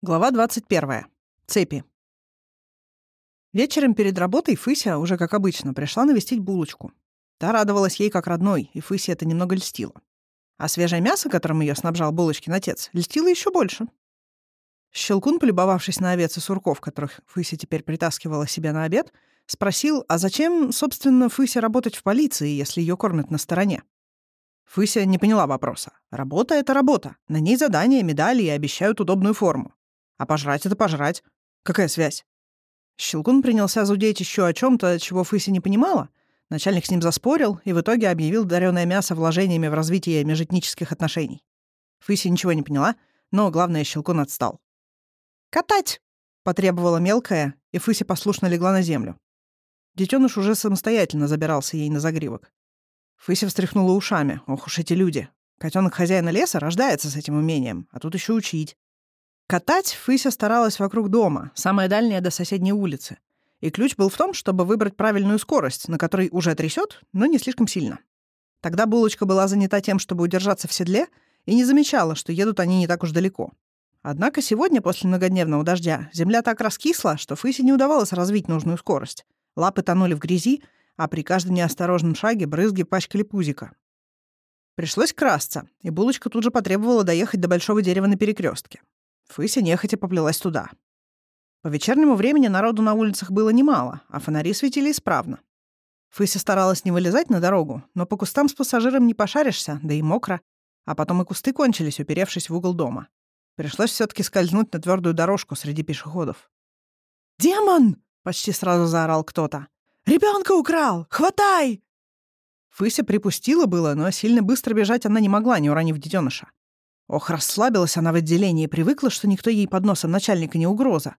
Глава 21. Цепи. Вечером перед работой Фыся, уже как обычно, пришла навестить булочку. Та радовалась ей как родной, и Фысе это немного льстило. А свежее мясо, которым ее снабжал булочкин отец, льстило еще больше. Щелкун, полюбовавшись на овец и сурков, которых Фыся теперь притаскивала себе на обед, спросил, а зачем, собственно, Фысе работать в полиции, если ее кормят на стороне? Фыся не поняла вопроса. Работа — это работа. На ней задания, медали и обещают удобную форму. А пожрать — это пожрать. Какая связь? Щелкун принялся зудеть еще о чем то чего Фыси не понимала. Начальник с ним заспорил и в итоге объявил дарёное мясо вложениями в развитие межэтнических отношений. Фыси ничего не поняла, но главное, Щелкун отстал. «Катать!» — потребовала мелкая, и Фыси послушно легла на землю. Детеныш уже самостоятельно забирался ей на загривок. Фыси встряхнула ушами. Ох уж эти люди. Котенок хозяина леса рождается с этим умением, а тут еще учить. Катать Фыся старалась вокруг дома, самая дальняя до соседней улицы. И ключ был в том, чтобы выбрать правильную скорость, на которой уже трясет, но не слишком сильно. Тогда булочка была занята тем, чтобы удержаться в седле, и не замечала, что едут они не так уж далеко. Однако сегодня, после многодневного дождя, земля так раскисла, что Фысе не удавалось развить нужную скорость. Лапы тонули в грязи, а при каждом неосторожном шаге брызги пачкали пузика. Пришлось красться, и булочка тут же потребовала доехать до большого дерева на перекрестке. Фыся нехотя поплелась туда. По вечернему времени народу на улицах было немало, а фонари светили исправно. Фыся старалась не вылезать на дорогу, но по кустам с пассажиром не пошаришься, да и мокро. А потом и кусты кончились, уперевшись в угол дома. Пришлось все таки скользнуть на твердую дорожку среди пешеходов. «Демон!» — почти сразу заорал кто-то. Ребенка украл! Хватай!» Фыся припустила было, но сильно быстро бежать она не могла, не уронив детеныша. Ох, расслабилась она в отделении и привыкла, что никто ей под носом начальника не угроза.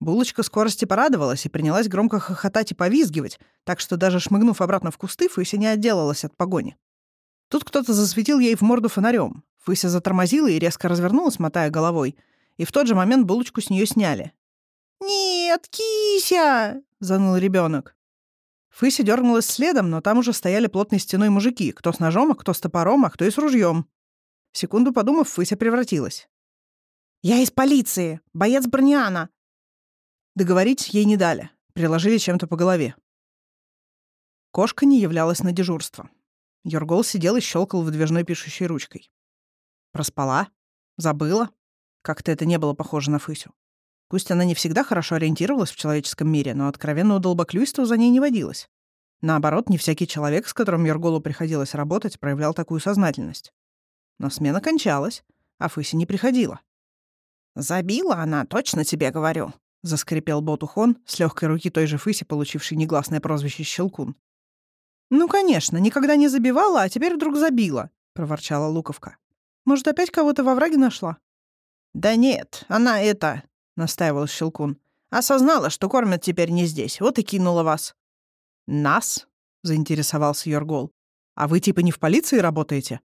Булочка скорости порадовалась и принялась громко хохотать и повизгивать, так что даже шмыгнув обратно в кусты, Фыся не отделалась от погони. Тут кто-то засветил ей в морду фонарем. Фыся затормозила и резко развернулась, мотая головой, и в тот же момент булочку с нее сняли. «Нет, кися!» — заныл ребенок. Фыся дернулась следом, но там уже стояли плотной стеной мужики, кто с ножом, а кто с топором, а кто и с ружьем. Секунду подумав, Фыся превратилась. «Я из полиции! Боец Брониана!» Договорить ей не дали. Приложили чем-то по голове. Кошка не являлась на дежурство. Йоргол сидел и щелкал выдвижной пишущей ручкой. Проспала? Забыла? Как-то это не было похоже на Фысю. Пусть она не всегда хорошо ориентировалась в человеческом мире, но откровенного долбоклюйства за ней не водилось. Наоборот, не всякий человек, с которым Йорголу приходилось работать, проявлял такую сознательность. Но смена кончалась, а Фыси не приходила. «Забила она, точно тебе говорю», — заскрипел Ботухон, с легкой руки той же Фыси, получившей негласное прозвище Щелкун. «Ну, конечно, никогда не забивала, а теперь вдруг забила», — проворчала Луковка. «Может, опять кого-то во враге нашла?» «Да нет, она это...» — настаивал Щелкун. «Осознала, что кормят теперь не здесь, вот и кинула вас». «Нас?» — заинтересовался Йоргол. «А вы типа не в полиции работаете?»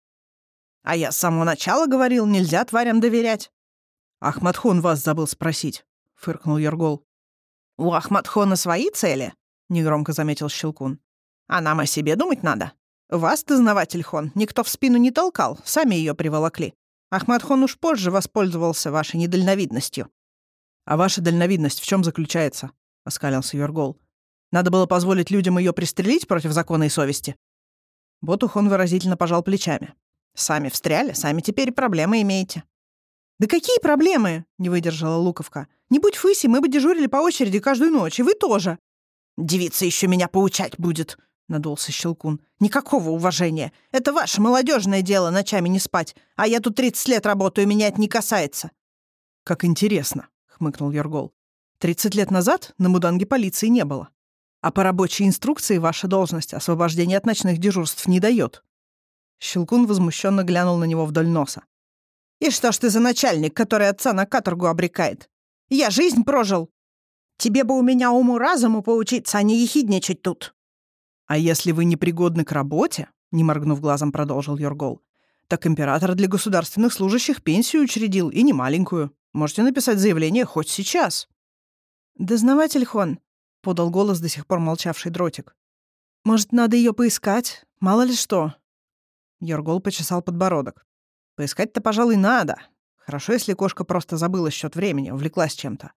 А я с самого начала говорил, нельзя тварям доверять. Ахматхон вас забыл спросить, фыркнул Йоргол. У Ахматхона свои цели, негромко заметил Щелкун. А нам о себе думать надо. Вас, дознаватель Хон, никто в спину не толкал, сами ее приволокли. Ахматхон уж позже воспользовался вашей недальновидностью. А ваша дальновидность в чем заключается? оскалился Йоргол. Надо было позволить людям ее пристрелить против закона и совести. Ботухон выразительно пожал плечами. Сами встряли, сами теперь проблемы имеете». «Да какие проблемы?» — не выдержала Луковка. «Не будь Фыси, мы бы дежурили по очереди каждую ночь, и вы тоже». «Девица еще меня поучать будет», — надулся Щелкун. «Никакого уважения. Это ваше молодежное дело ночами не спать, а я тут 30 лет работаю, меня это не касается». «Как интересно», — хмыкнул Йоргол. «30 лет назад на Муданге полиции не было. А по рабочей инструкции ваша должность освобождения от ночных дежурств не дает. Щелкун возмущенно глянул на него вдоль носа. «И что ж ты за начальник, который отца на каторгу обрекает? Я жизнь прожил. Тебе бы у меня уму-разуму поучиться, а не ехидничать тут». «А если вы непригодны к работе?» — не моргнув глазом, продолжил Йоргол. «Так император для государственных служащих пенсию учредил, и не маленькую. Можете написать заявление хоть сейчас». «Дознаватель Хон», — подал голос до сих пор молчавший дротик. «Может, надо ее поискать? Мало ли что. Йоргол почесал подбородок. «Поискать-то, пожалуй, надо. Хорошо, если кошка просто забыла счет времени, увлеклась чем-то.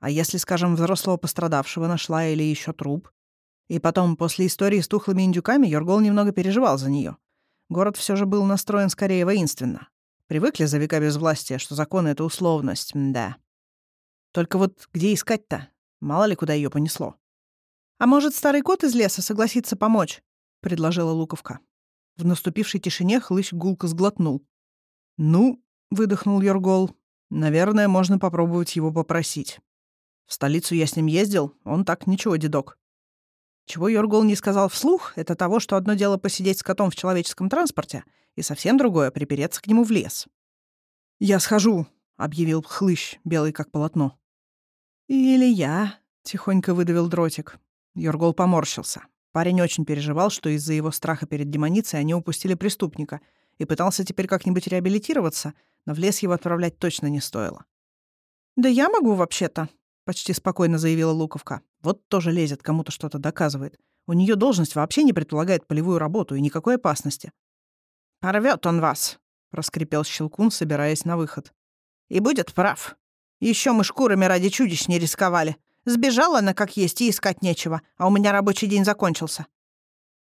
А если, скажем, взрослого пострадавшего нашла или еще труп? И потом, после истории с тухлыми индюками, Йоргол немного переживал за нее. Город все же был настроен скорее воинственно. Привыкли за века безвластия, что законы — это условность, да. Только вот где искать-то? Мало ли, куда ее понесло. «А может, старый кот из леса согласится помочь?» — предложила Луковка. В наступившей тишине хлыщ гулко сглотнул. «Ну, — выдохнул Йоргол. «Наверное, можно попробовать его попросить. В столицу я с ним ездил, он так ничего, дедок». Чего Йоргол не сказал вслух, это того, что одно дело посидеть с котом в человеческом транспорте, и совсем другое — припереться к нему в лес. «Я схожу», — объявил хлыщ, белый как полотно. «Или я», — тихонько выдавил дротик. Йоргол поморщился. Парень очень переживал, что из-за его страха перед демоницей они упустили преступника — и пытался теперь как-нибудь реабилитироваться, но в лес его отправлять точно не стоило. «Да я могу вообще-то», — почти спокойно заявила Луковка. «Вот тоже лезет, кому-то что-то доказывает. У нее должность вообще не предполагает полевую работу и никакой опасности». «Порвет он вас», — проскрипел Щелкун, собираясь на выход. «И будет прав. Еще мы шкурами ради чудищ не рисковали. Сбежала она как есть, и искать нечего, а у меня рабочий день закончился».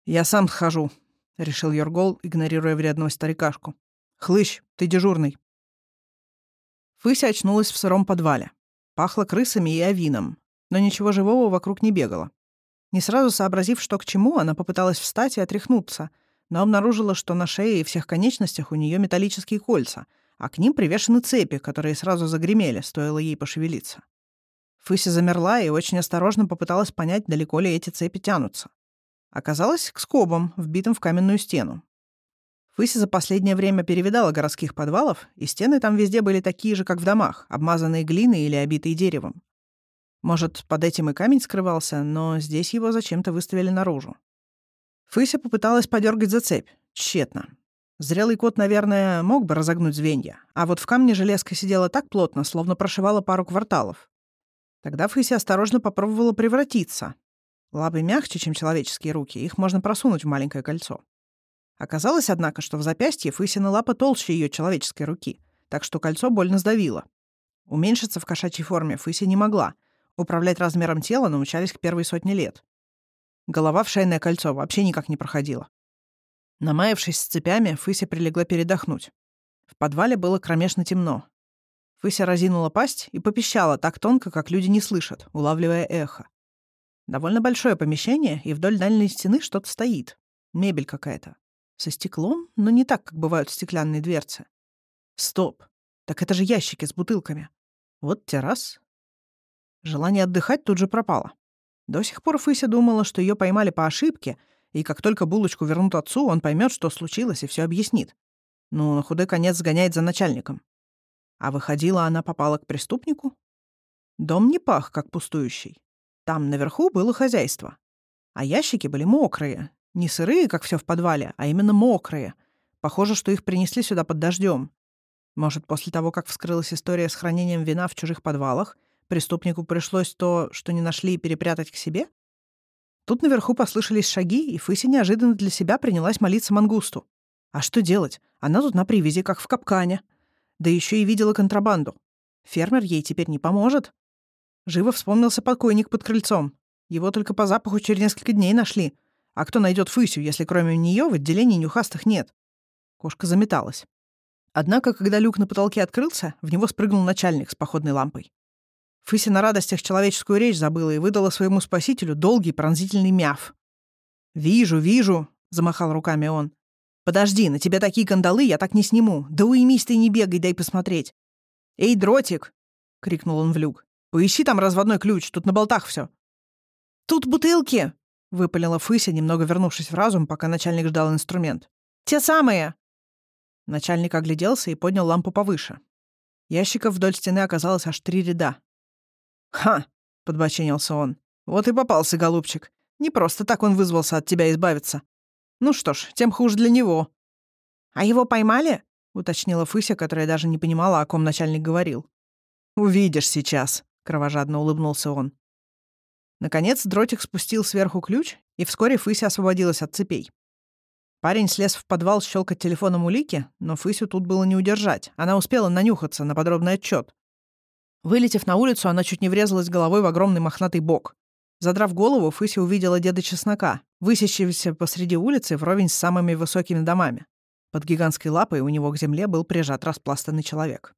«Я сам схожу», — решил Йоргол, игнорируя вредного старикашку. «Хлыщ, ты дежурный». Фыся очнулась в сыром подвале. Пахло крысами и авином, но ничего живого вокруг не бегало. Не сразу сообразив, что к чему, она попыталась встать и отряхнуться, но обнаружила, что на шее и всех конечностях у нее металлические кольца, а к ним привешены цепи, которые сразу загремели, стоило ей пошевелиться. Фыся замерла и очень осторожно попыталась понять, далеко ли эти цепи тянутся. Оказалось, к скобам, вбитым в каменную стену. Фыси за последнее время перевидала городских подвалов, и стены там везде были такие же, как в домах, обмазанные глиной или обитые деревом. Может, под этим и камень скрывался, но здесь его зачем-то выставили наружу. Фыся попыталась подергать за цепь. Тщетно. Зрелый кот, наверное, мог бы разогнуть звенья, а вот в камне железка сидела так плотно, словно прошивала пару кварталов. Тогда Фыся осторожно попробовала превратиться, Лапы мягче, чем человеческие руки, их можно просунуть в маленькое кольцо. Оказалось, однако, что в запястье Фысина лапа толще ее человеческой руки, так что кольцо больно сдавило. Уменьшиться в кошачьей форме Фыся не могла. Управлять размером тела научались к первой сотне лет. Голова в шейное кольцо вообще никак не проходила. Намаявшись с цепями, Фыся прилегла передохнуть. В подвале было кромешно темно. Фыся разинула пасть и попищала так тонко, как люди не слышат, улавливая эхо. Довольно большое помещение, и вдоль дальней стены что-то стоит. Мебель какая-то. Со стеклом, но не так, как бывают стеклянные дверцы. Стоп. Так это же ящики с бутылками. Вот террас. Желание отдыхать тут же пропало. До сих пор Фыся думала, что ее поймали по ошибке, и как только булочку вернут отцу, он поймет, что случилось, и все объяснит. Ну, на худой конец сгоняет за начальником. А выходила она попала к преступнику? Дом не пах, как пустующий. Там наверху было хозяйство. А ящики были мокрые. Не сырые, как все в подвале, а именно мокрые. Похоже, что их принесли сюда под дождем. Может, после того, как вскрылась история с хранением вина в чужих подвалах, преступнику пришлось то, что не нашли, перепрятать к себе? Тут наверху послышались шаги, и Фыси неожиданно для себя принялась молиться мангусту. А что делать? Она тут на привязи, как в капкане. Да еще и видела контрабанду. Фермер ей теперь не поможет. Живо вспомнился покойник под крыльцом. Его только по запаху через несколько дней нашли. А кто найдет Фысю, если кроме нее в отделении нюхастых нет? Кошка заметалась. Однако, когда люк на потолке открылся, в него спрыгнул начальник с походной лампой. Фыся на радостях человеческую речь забыла и выдала своему спасителю долгий пронзительный мяв. «Вижу, вижу», — замахал руками он. «Подожди, на тебя такие кандалы я так не сниму. Да уймись ты, не бегай, дай посмотреть». «Эй, дротик!» — крикнул он в люк. Поищи там разводной ключ, тут на болтах все. «Тут бутылки!» — выпалила Фыся, немного вернувшись в разум, пока начальник ждал инструмент. «Те самые!» Начальник огляделся и поднял лампу повыше. Ящиков вдоль стены оказалось аж три ряда. «Ха!» — подбоченился он. «Вот и попался, голубчик. Не просто так он вызвался от тебя избавиться. Ну что ж, тем хуже для него». «А его поймали?» — уточнила Фыся, которая даже не понимала, о ком начальник говорил. «Увидишь сейчас», — кровожадно улыбнулся он. Наконец дротик спустил сверху ключ, и вскоре Фыся освободилась от цепей. Парень слез в подвал щелкать телефоном улики, но Фысю тут было не удержать. Она успела нанюхаться на подробный отчет. Вылетев на улицу, она чуть не врезалась головой в огромный мохнатый бок. Задрав голову, Фыся увидела деда чеснока, высящегося посреди улицы вровень с самыми высокими домами. Под гигантской лапой у него к земле был прижат распластанный человек.